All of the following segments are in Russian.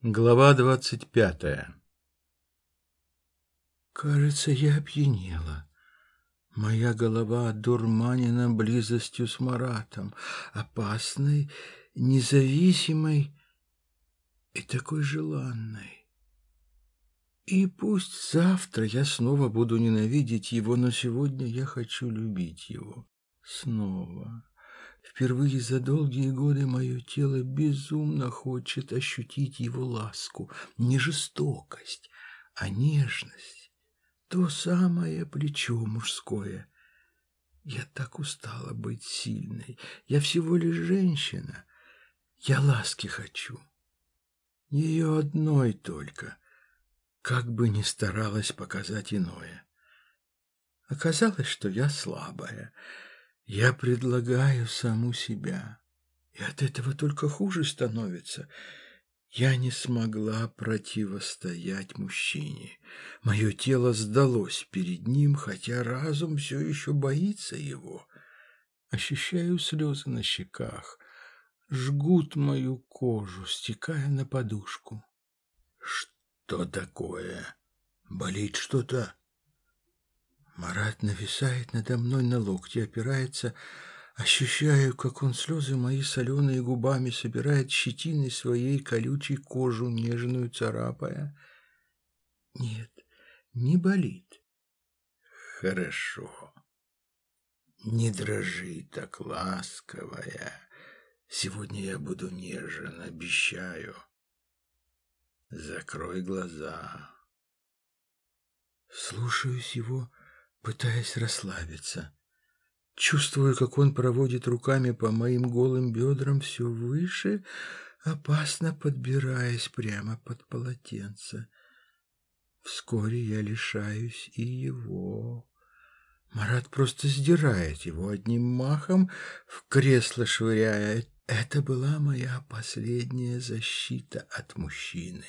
Глава двадцать пятая Кажется, я опьянела. Моя голова дурманена близостью с Маратом, опасной, независимой и такой желанной. И пусть завтра я снова буду ненавидеть его, но сегодня я хочу любить его снова. Впервые за долгие годы мое тело безумно хочет ощутить его ласку, не жестокость, а нежность, то самое плечо мужское. Я так устала быть сильной, я всего лишь женщина, я ласки хочу. Ее одной только, как бы ни старалась показать иное. Оказалось, что я слабая, я предлагаю саму себя, и от этого только хуже становится. Я не смогла противостоять мужчине. Мое тело сдалось перед ним, хотя разум все еще боится его. Ощущаю слезы на щеках, жгут мою кожу, стекая на подушку. Что такое? Болит что-то? Марат нависает надо мной на локте, опирается. Ощущаю, как он слезы мои соленые губами собирает щетиной своей колючей кожу, нежную царапая. Нет, не болит. Хорошо. Не дрожи так ласковая. Сегодня я буду нежен, обещаю. Закрой глаза. Слушаюсь его пытаясь расслабиться. Чувствую, как он проводит руками по моим голым бедрам все выше, опасно подбираясь прямо под полотенце. Вскоре я лишаюсь и его. Марат просто сдирает его одним махом, в кресло швыряя. Это была моя последняя защита от мужчины.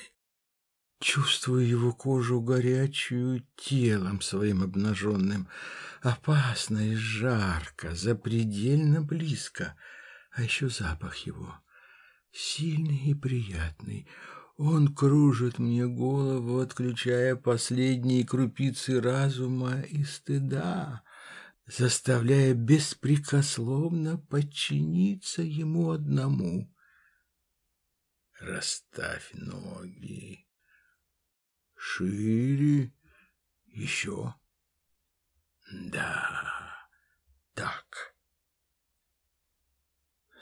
Чувствую его кожу горячую телом своим обнаженным. Опасно и жарко, запредельно близко. А еще запах его. Сильный и приятный. Он кружит мне голову, отключая последние крупицы разума и стыда, заставляя беспрекословно подчиниться ему одному. Расставь ноги. Шире. Еще. Да, так.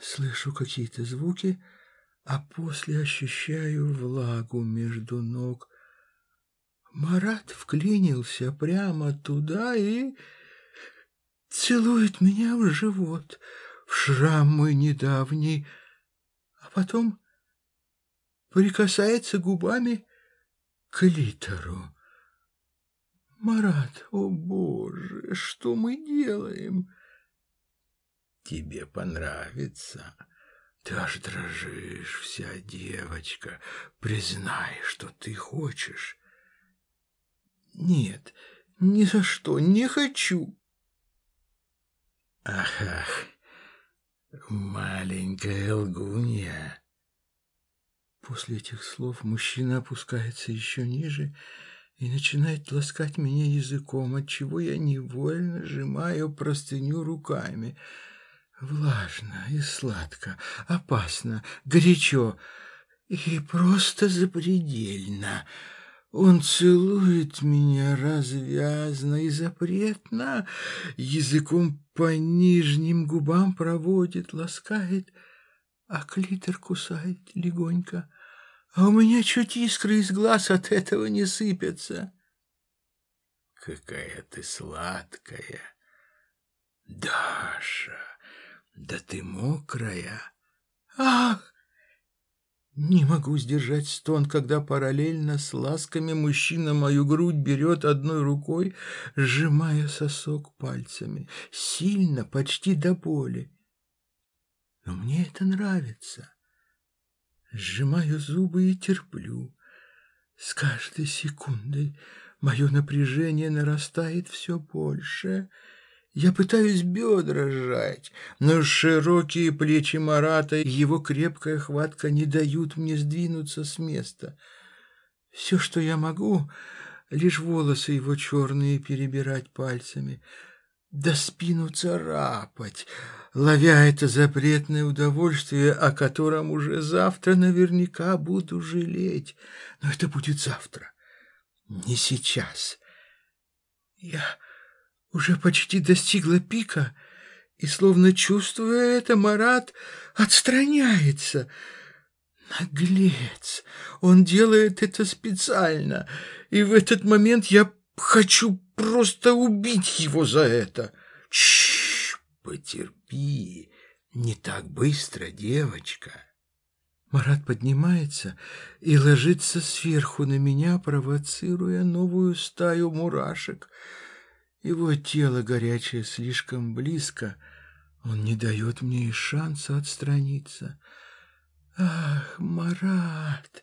Слышу какие-то звуки, а после ощущаю влагу между ног. Марат вклинился прямо туда и целует меня в живот, в шрам мой недавний, а потом прикасается губами к литеру. Марат, о боже, что мы делаем? Тебе понравится. Ты аж дрожишь, вся девочка. Признай, что ты хочешь. Нет, ни за что, не хочу. Ах, ах, маленькая лгунья. После этих слов мужчина опускается еще ниже и начинает ласкать меня языком, отчего я невольно сжимаю простыню руками. Влажно и сладко, опасно, горячо и просто запредельно. Он целует меня развязно и запретно, языком по нижним губам проводит, ласкает, а клитор кусает легонько а у меня чуть искры из глаз от этого не сыпятся. Какая ты сладкая. Даша, да ты мокрая. Ах! Не могу сдержать стон, когда параллельно с ласками мужчина мою грудь берет одной рукой, сжимая сосок пальцами, сильно, почти до боли. Но мне это нравится. Сжимаю зубы и терплю. С каждой секундой мое напряжение нарастает все больше. Я пытаюсь бедра сжать, но широкие плечи Марата и его крепкая хватка не дают мне сдвинуться с места. Все, что я могу, лишь волосы его черные перебирать пальцами, да спину царапать, ловя это запретное удовольствие, о котором уже завтра наверняка буду жалеть. Но это будет завтра, не сейчас. Я уже почти достигла пика, и, словно чувствуя это, Марат отстраняется. Наглец! Он делает это специально, и в этот момент я хочу просто убить его за это. Чш, потерпи, не так быстро, девочка. Марат поднимается и ложится сверху на меня, провоцируя новую стаю мурашек. Его тело горячее слишком близко, он не дает мне и шанса отстраниться. Ах, Марат!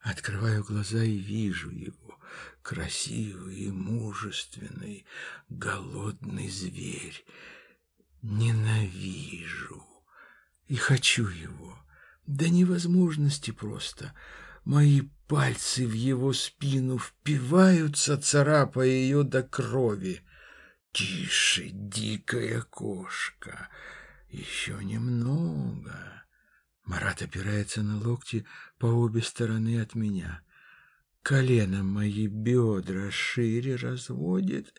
Открываю глаза и вижу его, красивый и мужественный, голодный зверь. Ненавижу и хочу его, до невозможности просто. Мои пальцы в его спину впиваются, царапая ее до крови. Тише, дикая кошка, еще немного. Марат опирается на локти по обе стороны от меня. Коленом мои бедра шире разводит,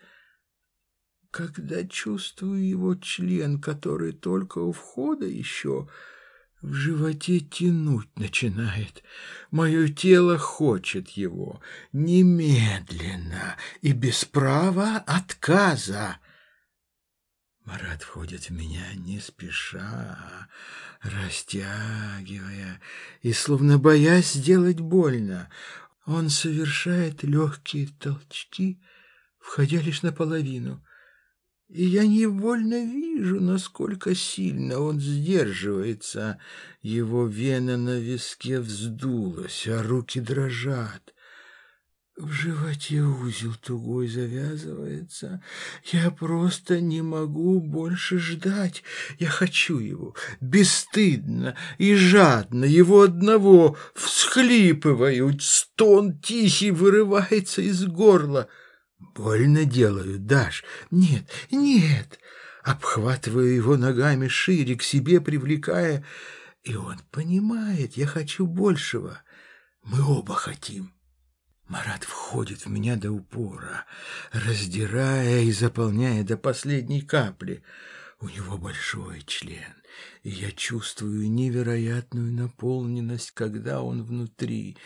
когда чувствую его член, который только у входа еще в животе тянуть начинает. Мое тело хочет его немедленно и без права отказа. Марат входит в меня не спеша, растягивая и словно боясь сделать больно. Он совершает легкие толчки, входя лишь наполовину. И я невольно вижу, насколько сильно он сдерживается. Его вена на виске вздулась, а руки дрожат. В животе узел тугой завязывается. Я просто не могу больше ждать. Я хочу его, бесстыдно и жадно, его одного, всхлипываю, стон тихий вырывается из горла. Больно делаю, Даш. Нет, нет. Обхватываю его ногами шире, к себе привлекая. И он понимает, я хочу большего. Мы оба хотим. Марат входит в меня до упора, раздирая и заполняя до последней капли. У него большой член, и я чувствую невероятную наполненность, когда он внутри.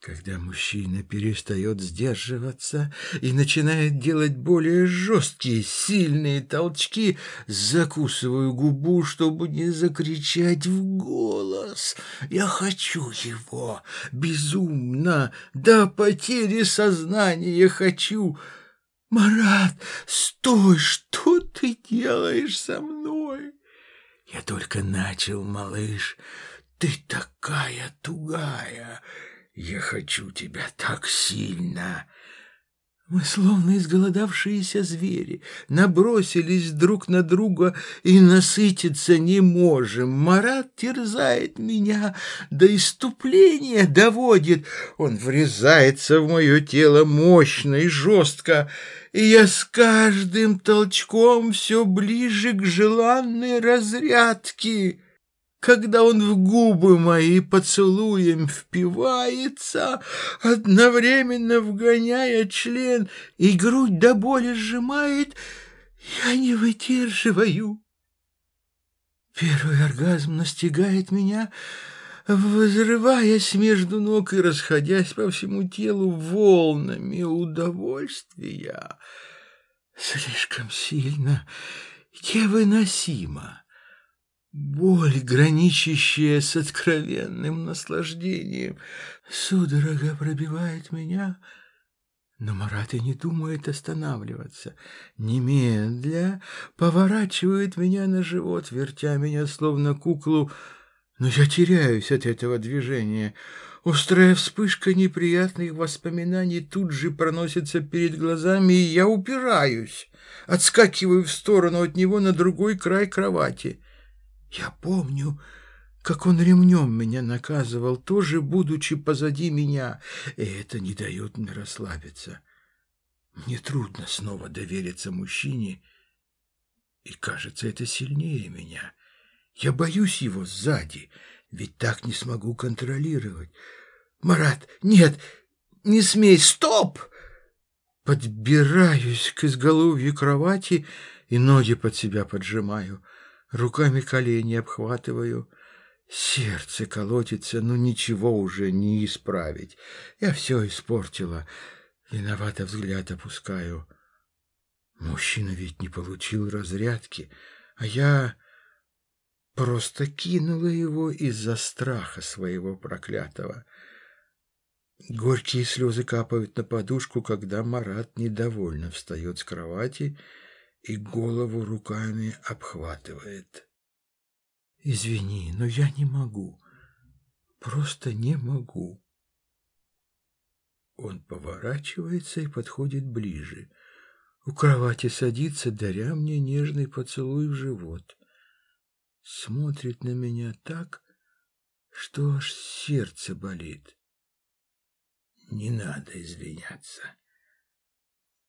Когда мужчина перестает сдерживаться и начинает делать более жесткие, сильные толчки, закусываю губу, чтобы не закричать в голос. Я хочу его, безумно, до потери сознания хочу. Марат, стой, что ты делаешь со мной? Я только начал, малыш, ты такая тугая. Я хочу тебя так сильно. Мы, словно изголодавшиеся звери, набросились друг на друга и насытиться не можем. Марат терзает меня, до иступления доводит. Он врезается в мое тело мощно и жестко, и я с каждым толчком все ближе к желанной разрядке когда он в губы мои поцелуем впивается, одновременно вгоняя член и грудь до боли сжимает, я не выдерживаю. Первый оргазм настигает меня, взрываясь между ног и расходясь по всему телу волнами удовольствия. Слишком сильно, невыносимо. Боль, граничащая с откровенным наслаждением, судорога пробивает меня, но Марат и не думает останавливаться. Немедля поворачивает меня на живот, вертя меня, словно куклу, Но я теряюсь от этого движения. Острая вспышка неприятных воспоминаний тут же проносится перед глазами, и я упираюсь, отскакиваю в сторону от него на другой край кровати. Я помню, как он ремнем меня наказывал, тоже будучи позади меня, и это не дает мне расслабиться. Мне трудно снова довериться мужчине, и, кажется, это сильнее меня. Я боюсь его сзади, ведь так не смогу контролировать. Марат, нет, не смей, стоп! Подбираюсь к изголовью кровати и ноги под себя поджимаю, руками колени обхватываю. Сердце колотится, но ничего уже не исправить. Я все испортила. Виновато взгляд опускаю. Мужчина ведь не получил разрядки, а я просто кинула его из-за страха своего проклятого. Горькие слезы капают на подушку, когда Марат недовольно встает с кровати и голову руками обхватывает. «Извини, но я не могу. Просто не могу». Он поворачивается и подходит ближе. У кровати садится, даря мне нежный поцелуй в живот. Смотрит на меня так, что аж сердце болит. Не надо извиняться.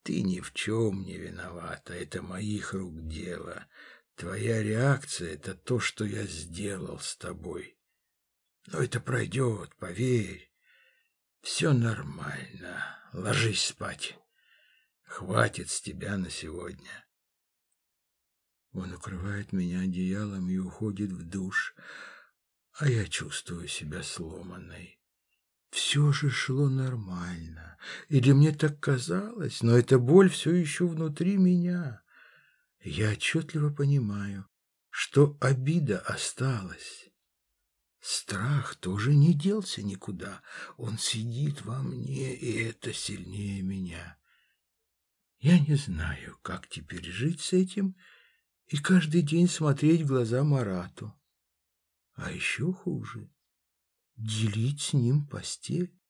Ты ни в чем не виновата, это моих рук дело. Твоя реакция — это то, что я сделал с тобой. Но это пройдет, поверь. Все нормально. Ложись спать. Хватит с тебя на сегодня. Он укрывает меня одеялом и уходит в душ, а я чувствую себя сломанной. Все же шло нормально. Или мне так казалось, но эта боль все еще внутри меня. Я отчетливо понимаю, что обида осталась. Страх тоже не делся никуда. Он сидит во мне, и это сильнее меня. Я не знаю, как теперь жить с этим и каждый день смотреть в глаза Марату. А еще хуже делить с ним постель.